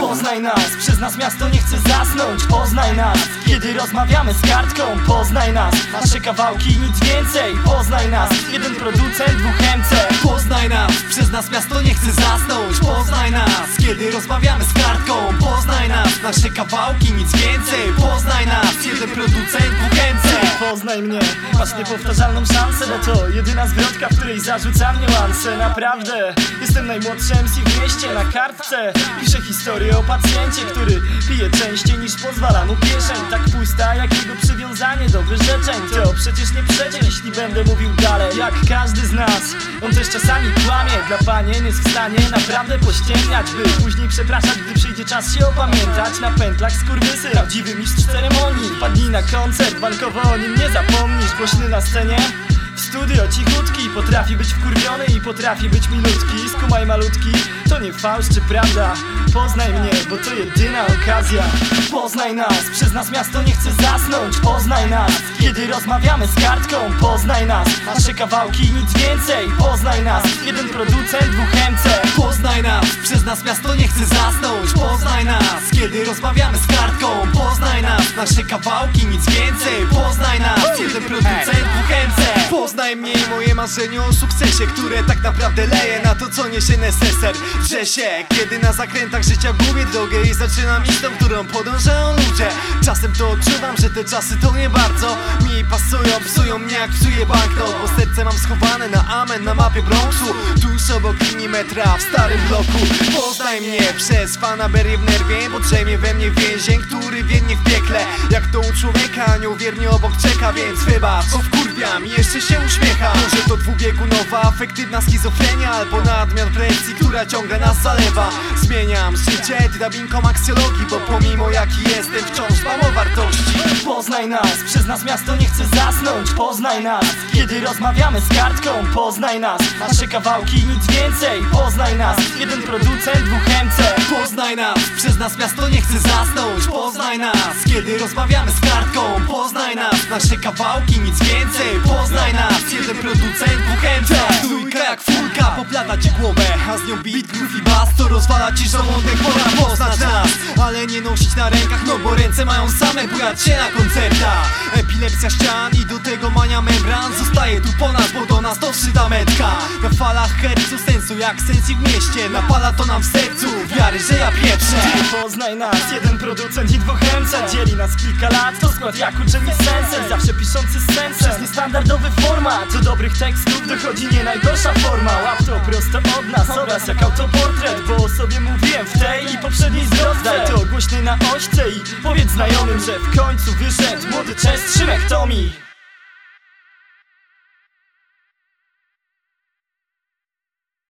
Poznaj nas, przez nas miasto nie chce zasnąć. Poznaj nas, kiedy rozmawiamy z kartką Poznaj nas, nasze kawałki nic więcej. Poznaj nas, jeden producent, dwóch MC Poznaj nas, przez nas miasto nie chce zasnąć. Poznaj nas, kiedy rozmawiamy z kartką. Poznaj nas, nasze kawałki, nic więcej. Poznaj nas, jeden producent, dwóch Poznaj mnie, masz niepowtarzalną szansę Bo to jedyna zwrotka, w której zarzucam niuanse Naprawdę, jestem najmłodszy MC w mieście Na kartce. Piszę historię o pacjencie Który pije częściej niż pozwala mu kieszeń Tak pusta jak jego przywiązanie do wyrzeczeń To przecież nie przecień, jeśli będę mówił dalej Jak każdy z nas, on też czasami kłamie Dla panien jest w stanie naprawdę pościemniać By później przepraszać, gdy przyjdzie czas się opamiętać. Na pętlach skurwysy, prawdziwy mistrz ceremonii. Padnij na koncert, bankowo o nim nie zapomnisz. Głośny na scenie w studio cichutki Potrafi być wkurwiony i potrafi być milutki. Skumaj malutki, to nie fałsz czy prawda Poznaj mnie, bo to jedyna okazja. Poznaj nas, przez nas miasto nie chce zasnąć. Poznaj nas, kiedy rozmawiamy z kartką. Poznaj nas, nasze kawałki nic więcej. Poznaj nas, jeden producent, dwóch MC Poznaj nas, przez nas miasto nie chce zasnąć. Poznaj nas, kiedy rozmawiamy z kartką. Poznaj nas, nasze kawałki, nic więcej. Poznaj nas, jeden producent, dwóch MC Poznaj mnie i moje marzenie o sukcesie Które tak naprawdę leje na to, co niesie neseser. Drze się, kiedy na zakrętach życia gubię drogę I zaczynam iść tą, którą podążają ludzie. Czasem to odczuwam, że te czasy to nie bardzo Mi pasują, psują mnie jak psuje banknot Bo serce mam schowane na amen na mapie Bronxu. Tuż obok linii metra w starym bloku. Poznaj mnie przez fanaberię w nerwie Bo drzemie we mnie więzień, który więdnie w piekle Jak to u człowieka, anioł wiernie obok czeka Więc wybacz, o wkurwiam i jeszcze się uśmiecha. Może to dwubiegunowa, afektywna schizofrenia Albo nadmiar presji, która ciągle nas zalewa. Zmieniam życie drabinką aksjologii Bo pomimo jaki jestem, wciąż mam o wartości. Poznaj nas, przez nas miasto nie chce zasnąć. Poznaj nas, kiedy rozmawiamy z kartką Poznaj nas, nasze kawałki nic więcej Poznaj nas, jeden producent, dwóch MC Poznaj nas, przez nas miasto nie chce zasnąć. Poznaj nas, kiedy rozmawiamy z kartką. Poznaj nas, nasze kawałki, nic więcej. Poznaj nas, jeden producent, dwóch MC jak poplata ci głowę A z nią beat, groove i bass, to rozwala ci żołądek Pora poznać nas, ale nie nosić na rękach No bo ręce mają same bujać się na koncertach. Epilepsja ścian i do tego mania membran Zostaje tu po nas, bo do nas to wszyta metka. Na falach hercu sensu jak sensi w mieście Napala to nam w sercu wiary, że ja pieprzę. Poznaj nas, jeden producent i dwóch MC Dzieli nas kilka lat, to skład jak uczeni sensei Zawsze piszący z sensem, przez niestandardowy format Do dobrych tekstów dochodzi nie najgorsza forma. Łap to prosto od nas, obraz jak autoportret Bo o sobie mówiłem w tej i poprzedniej zwrotce Daj to głośniej na ośce i powiedz znajomym, że w końcu wyszedł Młody Czes Szymek Tomi